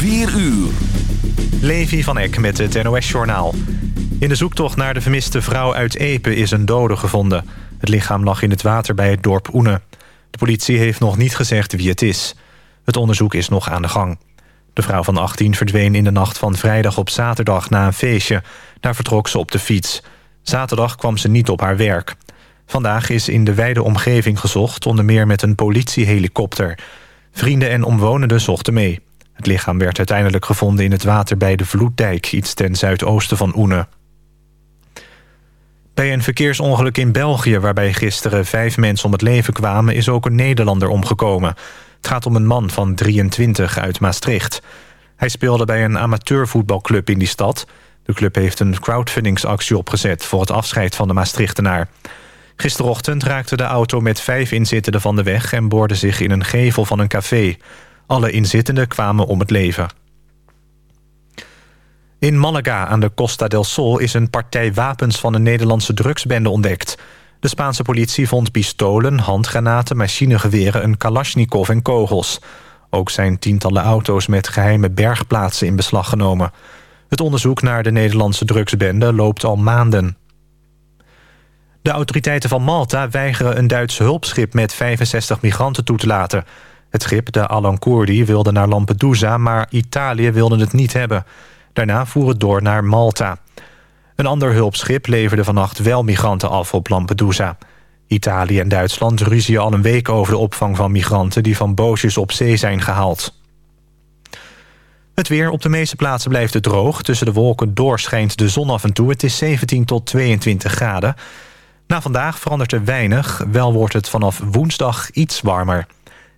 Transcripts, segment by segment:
4 uur. Levi van Eck met het NOS-journaal. In de zoektocht naar de vermiste vrouw uit Epe is een dode gevonden. Het lichaam lag in het water bij het dorp Oene. De politie heeft nog niet gezegd wie het is. Het onderzoek is nog aan de gang. De vrouw van 18 verdween in de nacht van vrijdag op zaterdag na een feestje. Daar vertrok ze op de fiets. Zaterdag kwam ze niet op haar werk. Vandaag is in de wijde omgeving gezocht, onder meer met een politiehelikopter. Vrienden en omwonenden zochten mee. Het lichaam werd uiteindelijk gevonden in het water bij de Vloeddijk... iets ten zuidoosten van Oene. Bij een verkeersongeluk in België... waarbij gisteren vijf mensen om het leven kwamen... is ook een Nederlander omgekomen. Het gaat om een man van 23 uit Maastricht. Hij speelde bij een amateurvoetbalclub in die stad. De club heeft een crowdfundingsactie opgezet... voor het afscheid van de Maastrichtenaar. Gisterochtend raakte de auto met vijf inzittenden van de weg... en boorde zich in een gevel van een café. Alle inzittenden kwamen om het leven. In Malaga aan de Costa del Sol is een partij wapens van een Nederlandse drugsbende ontdekt. De Spaanse politie vond pistolen, handgranaten, machinegeweren, een kalasjnikov en kogels. Ook zijn tientallen auto's met geheime bergplaatsen in beslag genomen. Het onderzoek naar de Nederlandse drugsbende loopt al maanden. De autoriteiten van Malta weigeren een Duits hulpschip met 65 migranten toe te laten. Het schip, de Alan wilde naar Lampedusa, maar Italië wilde het niet hebben. Daarna voer het door naar Malta. Een ander hulpschip leverde vannacht wel migranten af op Lampedusa. Italië en Duitsland ruzien al een week over de opvang van migranten... die van bootjes op zee zijn gehaald. Het weer op de meeste plaatsen blijft het droog. Tussen de wolken doorschijnt de zon af en toe. Het is 17 tot 22 graden. Na vandaag verandert er weinig. Wel wordt het vanaf woensdag iets warmer.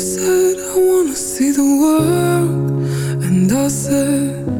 Said I wanna see the world, and I said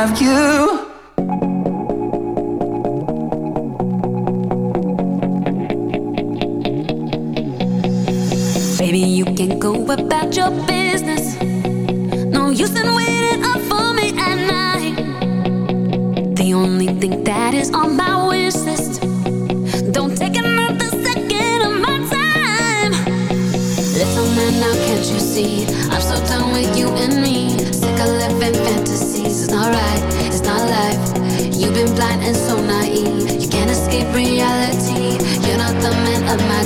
have you. Baby, you can go about your business. No use in waiting up for me at night. The only thing that is on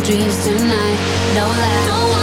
dreams tonight. No lie. Don't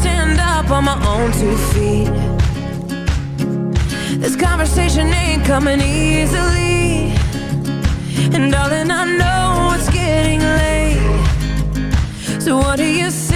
stand up on my own two feet. This conversation ain't coming easily. And darling, I know it's getting late. So what do you say?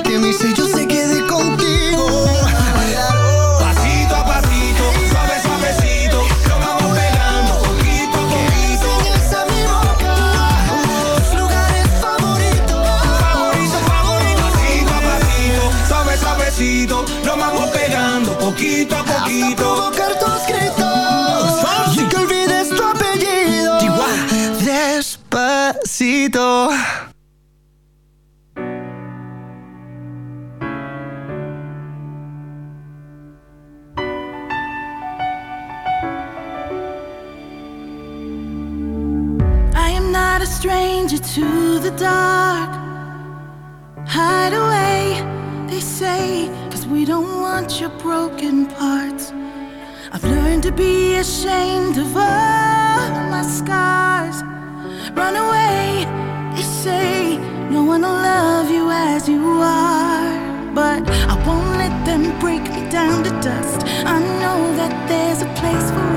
break me down to dust. I know that there's a place for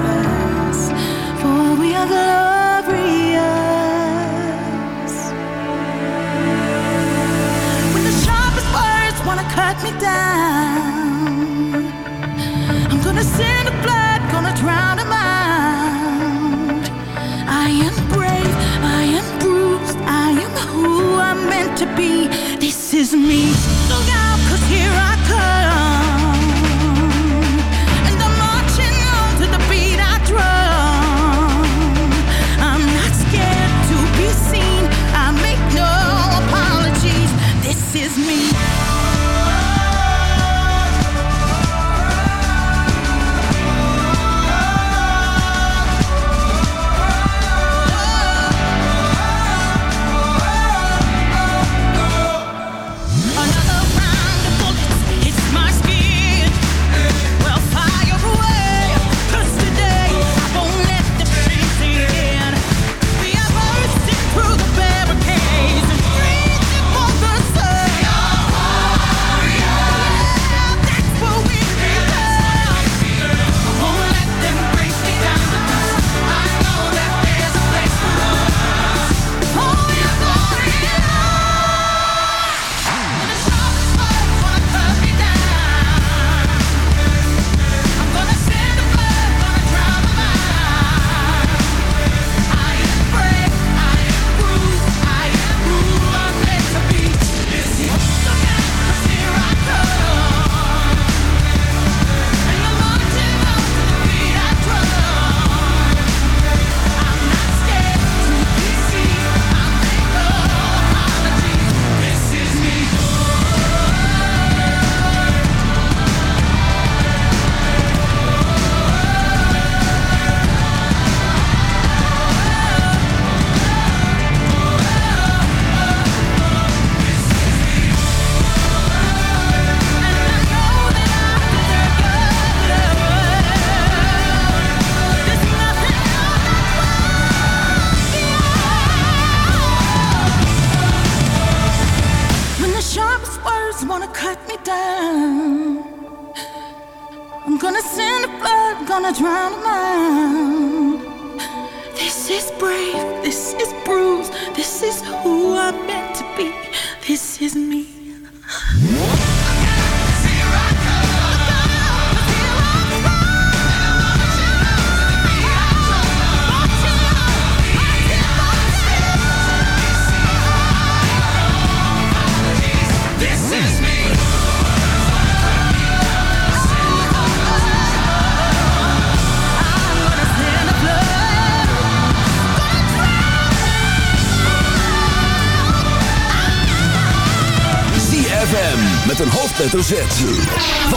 us, for we are glorious. When the sharpest words wanna cut me down, I'm gonna send the blood, gonna drown a mind. I am brave, I am bruised, I am who I'm meant to be. This is me.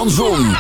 Van Zon,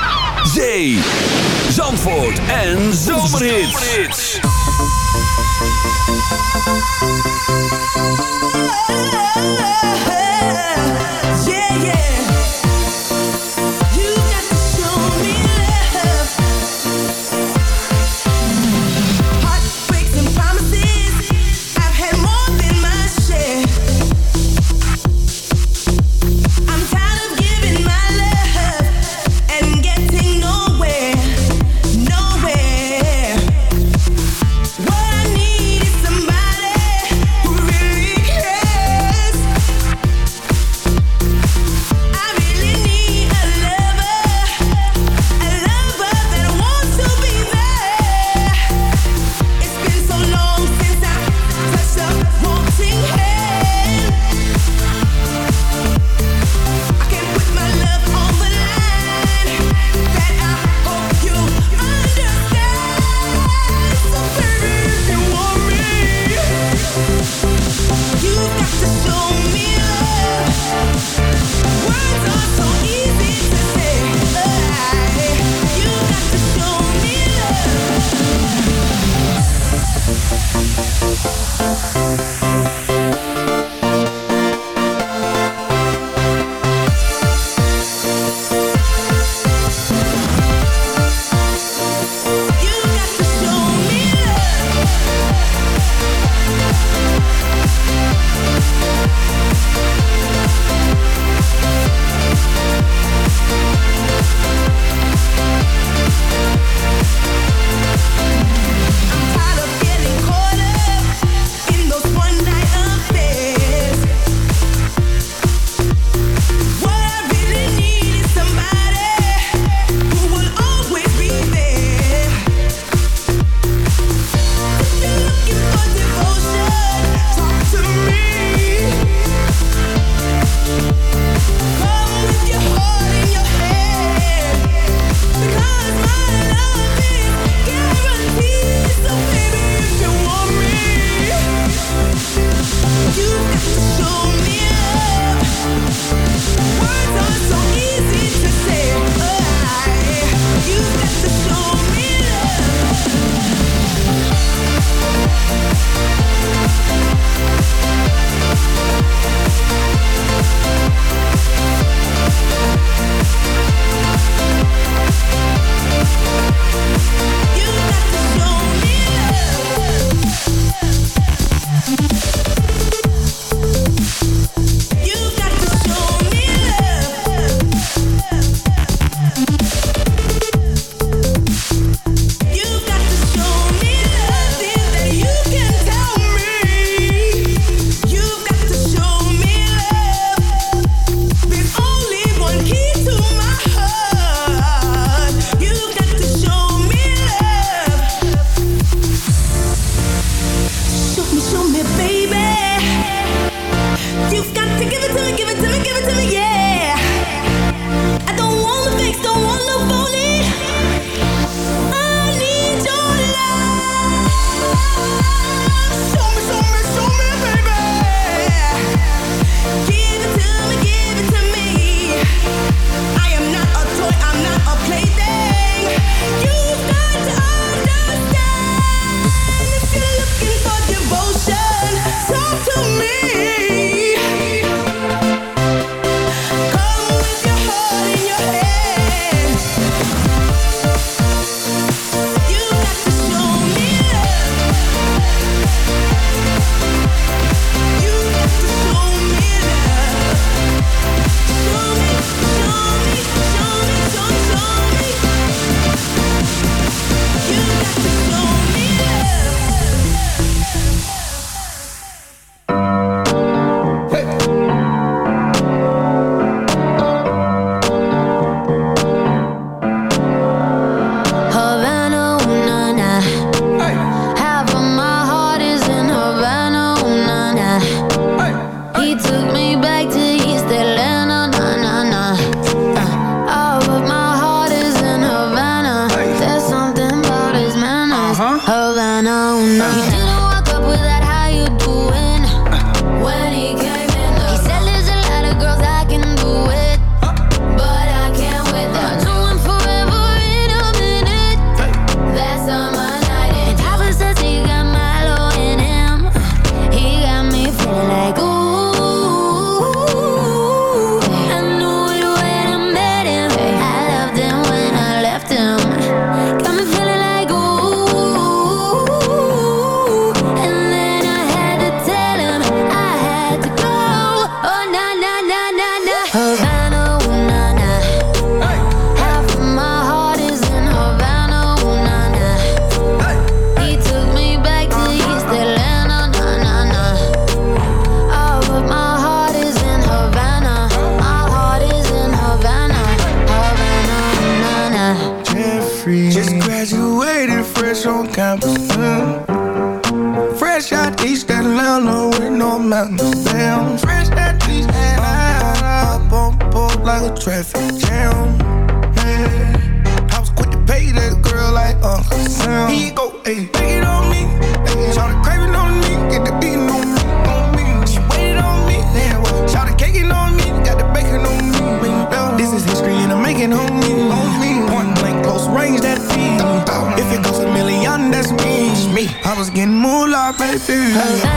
baby.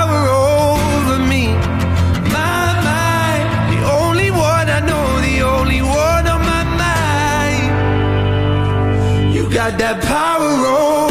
that power roll